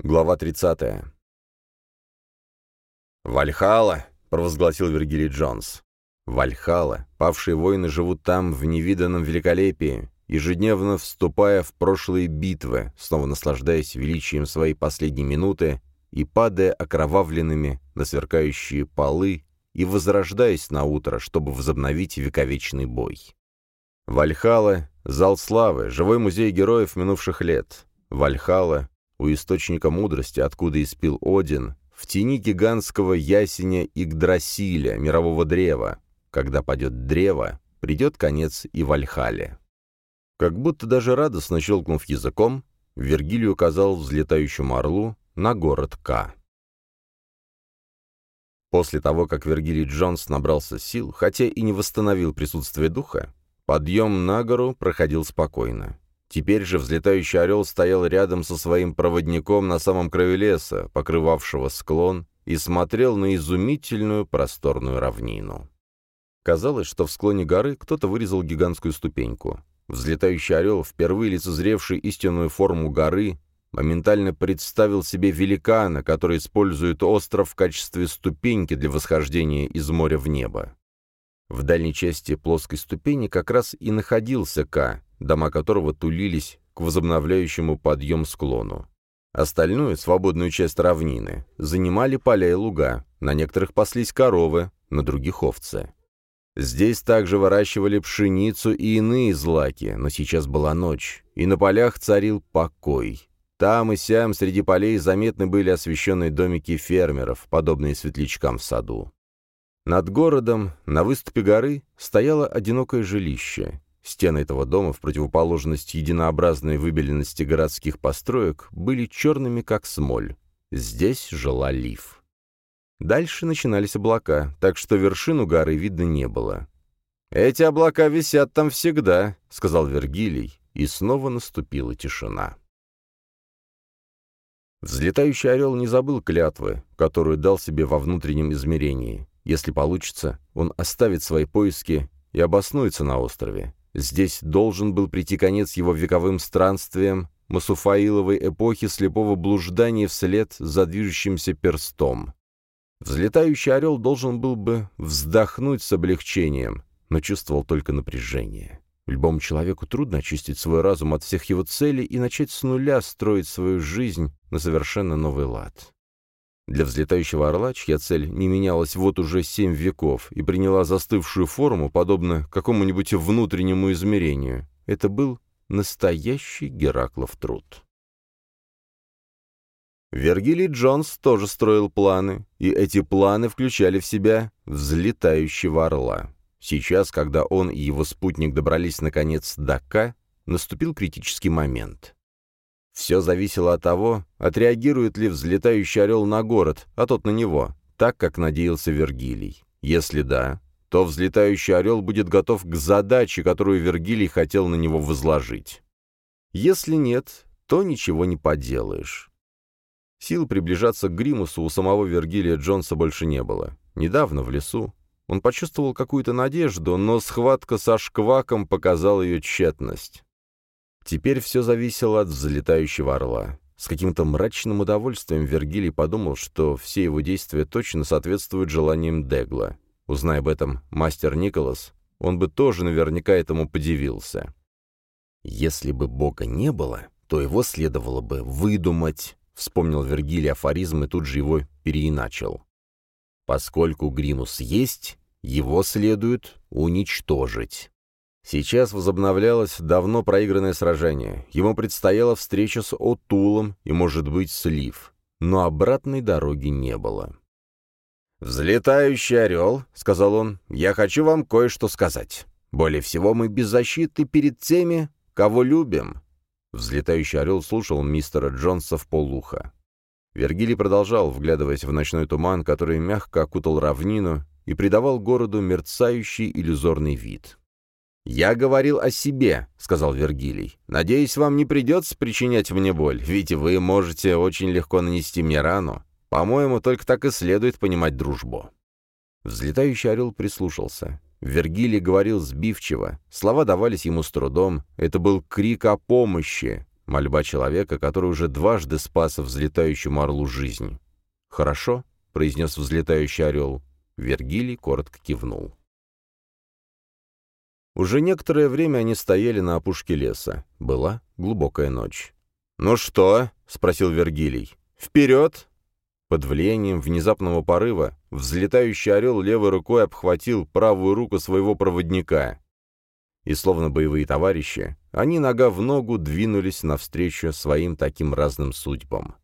Глава 30. «Вальхала!» — провозгласил Вергилий Джонс. «Вальхала! Павшие воины живут там в невиданном великолепии, ежедневно вступая в прошлые битвы, снова наслаждаясь величием своей последней минуты и падая окровавленными на сверкающие полы и возрождаясь на утро, чтобы возобновить вековечный бой. Вальхала — зал славы, живой музей героев минувших лет. Вальхала у источника мудрости, откуда испил Один, в тени гигантского ясеня Игдрасиля, мирового древа. Когда падет древо, придет конец и Вальхале. Как будто даже радостно щелкнув языком, Вергилий указал взлетающему орлу на город К. После того, как Вергилий Джонс набрался сил, хотя и не восстановил присутствие духа, подъем на гору проходил спокойно. Теперь же взлетающий орел стоял рядом со своим проводником на самом краю леса, покрывавшего склон, и смотрел на изумительную просторную равнину. Казалось, что в склоне горы кто-то вырезал гигантскую ступеньку. Взлетающий орел, впервые лицезревший истинную форму горы, моментально представил себе великана, который использует остров в качестве ступеньки для восхождения из моря в небо. В дальней части плоской ступени как раз и находился Ка, дома которого тулились к возобновляющему подъем склону. Остальную, свободную часть равнины, занимали поля и луга, на некоторых паслись коровы, на других овцы. Здесь также выращивали пшеницу и иные злаки, но сейчас была ночь, и на полях царил покой. Там и сям среди полей заметны были освещенные домики фермеров, подобные светлячкам в саду. Над городом, на выступе горы, стояло одинокое жилище. Стены этого дома, в противоположность единообразной выбеленности городских построек, были черными, как смоль. Здесь жила Лив. Дальше начинались облака, так что вершину горы видно не было. «Эти облака висят там всегда», — сказал Вергилий, и снова наступила тишина. Взлетающий орел не забыл клятвы, которую дал себе во внутреннем измерении. Если получится, он оставит свои поиски и обоснуется на острове. Здесь должен был прийти конец его вековым странствиям, Масуфаиловой эпохи слепого блуждания вслед за движущимся перстом. Взлетающий орел должен был бы вздохнуть с облегчением, но чувствовал только напряжение. Любому человеку трудно очистить свой разум от всех его целей и начать с нуля строить свою жизнь на совершенно новый лад. Для взлетающего орла, чья цель не менялась вот уже семь веков и приняла застывшую форму, подобно какому-нибудь внутреннему измерению, это был настоящий Гераклов труд. Вергилий Джонс тоже строил планы, и эти планы включали в себя взлетающего орла. Сейчас, когда он и его спутник добрались наконец до К, наступил критический момент. Все зависело от того, отреагирует ли взлетающий орел на город, а тот на него, так, как надеялся Вергилий. Если да, то взлетающий орел будет готов к задаче, которую Вергилий хотел на него возложить. Если нет, то ничего не поделаешь. Сил приближаться к Гримусу у самого Вергилия Джонса больше не было. Недавно в лесу он почувствовал какую-то надежду, но схватка со шкваком показала ее тщетность. Теперь все зависело от взлетающего орла. С каким-то мрачным удовольствием Вергилий подумал, что все его действия точно соответствуют желаниям Дегла. Узная об этом мастер Николас, он бы тоже наверняка этому подивился. «Если бы Бога не было, то его следовало бы выдумать», — вспомнил Вергилий афоризм и тут же его переиначил. «Поскольку Гримус есть, его следует уничтожить». Сейчас возобновлялось давно проигранное сражение. Ему предстояла встреча с Отулом и, может быть, с Лив. Но обратной дороги не было. «Взлетающий орел», — сказал он, — «я хочу вам кое-что сказать. Более всего мы беззащитны перед теми, кого любим». Взлетающий орел слушал мистера Джонса в полуха. Вергилий продолжал, вглядываясь в ночной туман, который мягко окутал равнину и придавал городу мерцающий иллюзорный вид. «Я говорил о себе», — сказал Вергилий. «Надеюсь, вам не придется причинять мне боль, ведь вы можете очень легко нанести мне рану. По-моему, только так и следует понимать дружбу». Взлетающий орел прислушался. Вергилий говорил сбивчиво. Слова давались ему с трудом. Это был крик о помощи. Мольба человека, который уже дважды спас взлетающему орлу жизнь. «Хорошо», — произнес взлетающий орел. Вергилий коротко кивнул. Уже некоторое время они стояли на опушке леса. Была глубокая ночь. «Ну что?» — спросил Вергилий. «Вперед!» Под влиянием внезапного порыва взлетающий орел левой рукой обхватил правую руку своего проводника. И, словно боевые товарищи, они нога в ногу двинулись навстречу своим таким разным судьбам.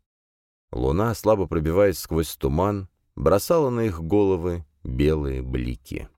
Луна, слабо пробиваясь сквозь туман, бросала на их головы белые блики.